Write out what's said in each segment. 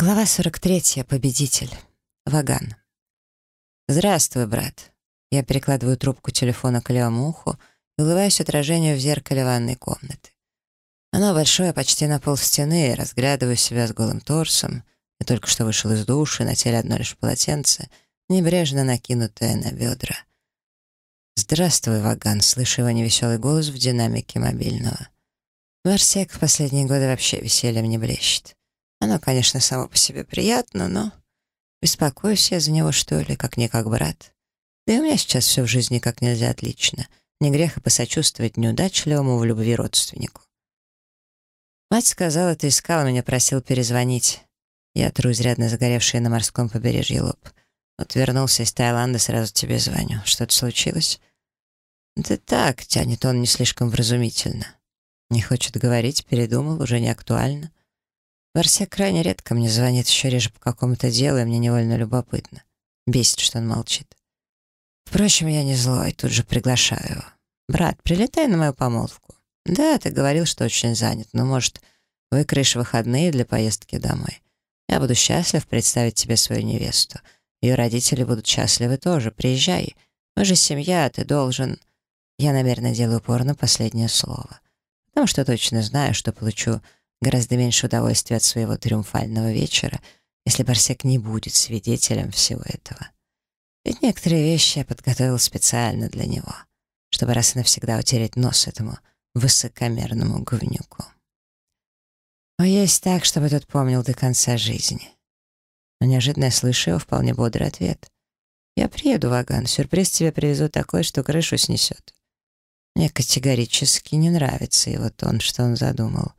Глава 43. Победитель. Ваган. «Здравствуй, брат». Я перекладываю трубку телефона к левому уху и улыбаюсь отражению в зеркале ванной комнаты. Оно большое, почти на пол стены, разглядываю себя с голым торсом. Я только что вышел из души, на теле одно лишь полотенце, небрежно накинутое на бедра. «Здравствуй, Ваган», — слышу его невеселый голос в динамике мобильного. Барсек в последние годы вообще весельем не блещет. Оно, конечно, само по себе приятно, но... Беспокоюсь я за него, что ли, как-никак брат. Да и у меня сейчас все в жизни как нельзя отлично. Не грех и посочувствовать неудачливому в любви родственнику. Мать сказала, ты искал меня, просил перезвонить. Я тру изрядно загоревший на морском побережье лоб. Вот вернулся из Таиланда, сразу тебе звоню. Что-то случилось? Да так, тянет он не слишком вразумительно. Не хочет говорить, передумал, уже не актуально. Барсек крайне редко мне звонит, еще реже по какому-то делу, и мне невольно любопытно. Бесит, что он молчит. Впрочем, я не злой, тут же приглашаю его. «Брат, прилетай на мою помолвку». «Да, ты говорил, что очень занят, но, может, выкроешь выходные для поездки домой. Я буду счастлив представить тебе свою невесту. Ее родители будут счастливы тоже. Приезжай. Мы же семья, ты должен...» Я, наверное, делаю упор на последнее слово. Потому что точно знаю, что получу гораздо меньше удовольствия от своего триумфального вечера, если Барсек не будет свидетелем всего этого. Ведь некоторые вещи я подготовил специально для него, чтобы раз и навсегда утереть нос этому высокомерному говнюку. Но есть так, чтобы тот помнил до конца жизни. Но неожиданно я слышу его вполне бодрый ответ. «Я приеду, Ваган, сюрприз тебе привезу такой, что крышу снесет». Мне категорически не нравится его тон, что он задумал.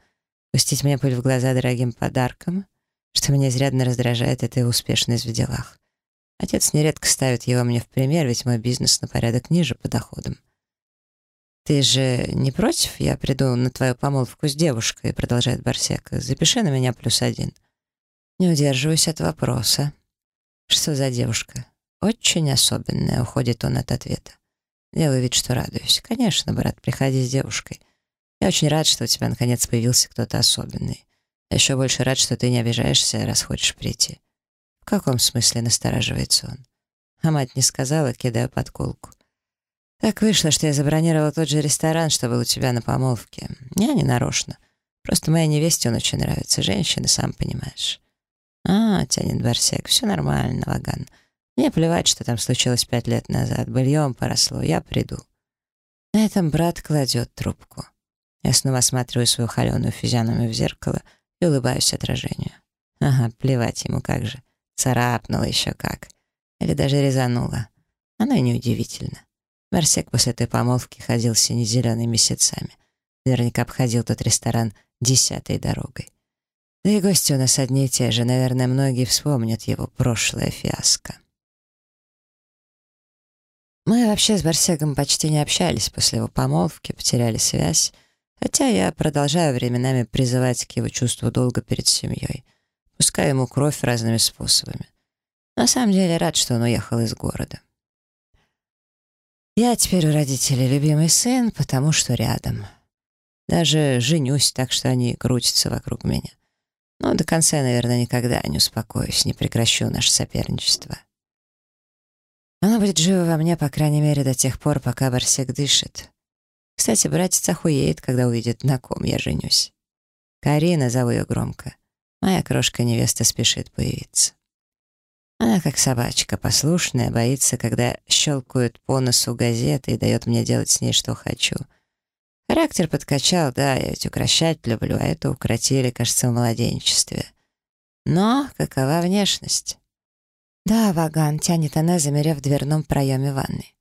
Пустить мне пыль в глаза дорогим подарком, что меня изрядно раздражает, его успешность в делах. Отец нередко ставит его мне в пример, ведь мой бизнес на порядок ниже по доходам. «Ты же не против? Я приду на твою помолвку с девушкой», — продолжает Барсек. «Запиши на меня плюс один». Не удерживаюсь от вопроса. «Что за девушка?» «Очень особенная», — уходит он от ответа. Делаю вид, что радуюсь. «Конечно, брат, приходи с девушкой. Я очень рад, что у тебя наконец появился кто-то особенный. Я еще больше рад, что ты не обижаешься, раз хочешь прийти. В каком смысле настораживается он? А мать не сказала, кидаю подколку. Так вышло, что я забронировала тот же ресторан, что был у тебя на помолвке. Я не нарочно. Просто моей невесте он очень нравится. Женщины, сам понимаешь. А, тянет Барсек, все нормально, Ваган. Мне плевать, что там случилось пять лет назад. Быльем поросло, я приду. На этом брат кладет трубку. Я снова осматриваю свою холеную физиономию в зеркало и улыбаюсь отражению. Ага, плевать ему как же. Царапнула еще как. Или даже резанула. Оно и неудивительно. Марсек после этой помолвки ходил сине-зелеными месяцами. Наверняка обходил тот ресторан десятой дорогой. Да и гости у нас одни и те же. Наверное, многие вспомнят его прошлое фиаско. Мы вообще с Барсегом почти не общались после его помолвки, потеряли связь. Хотя я продолжаю временами призывать к его чувству долга перед семьей. Пускаю ему кровь разными способами. На самом деле рад, что он уехал из города. Я теперь у родителей любимый сын, потому что рядом. Даже женюсь так, что они крутятся вокруг меня. Но до конца наверное, никогда не успокоюсь, не прекращу наше соперничество. Оно будет живо во мне, по крайней мере, до тех пор, пока Барсек дышит. Кстати, братец охуеет, когда увидит, на ком я женюсь. Карина, зову ее громко. Моя крошка-невеста спешит появиться. Она как собачка, послушная, боится, когда щелкают по носу газеты и дает мне делать с ней, что хочу. Характер подкачал, да, я ведь укращать люблю, а это укротили, кажется, в младенчестве. Но какова внешность? Да, Ваган, тянет она, замерев в дверном проеме ванной.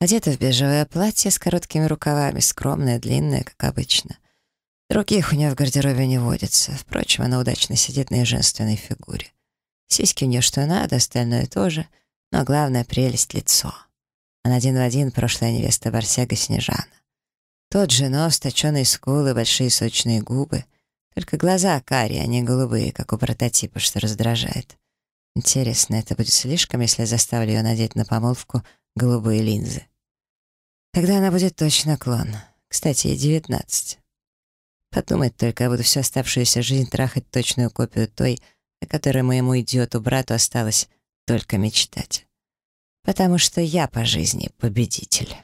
Одета в бежевое платье с короткими рукавами, скромное, длинное, как обычно. Других у нее в гардеробе не водится. Впрочем, она удачно сидит на ее женственной фигуре. Сиськи у нее что надо, остальное тоже. Но главная прелесть — лицо. Она один в один прошлая невеста Барсяга Снежана. Тот же нос, точеные скулы, большие сочные губы. Только глаза карие, а не голубые, как у прототипа, что раздражает. Интересно, это будет слишком, если я заставлю ее надеть на помолвку голубые линзы. Тогда она будет точно клон. Кстати, ей девятнадцать. Подумать только, я буду всю оставшуюся жизнь трахать точную копию той, о которой моему идиоту-брату осталось только мечтать. Потому что я по жизни победитель.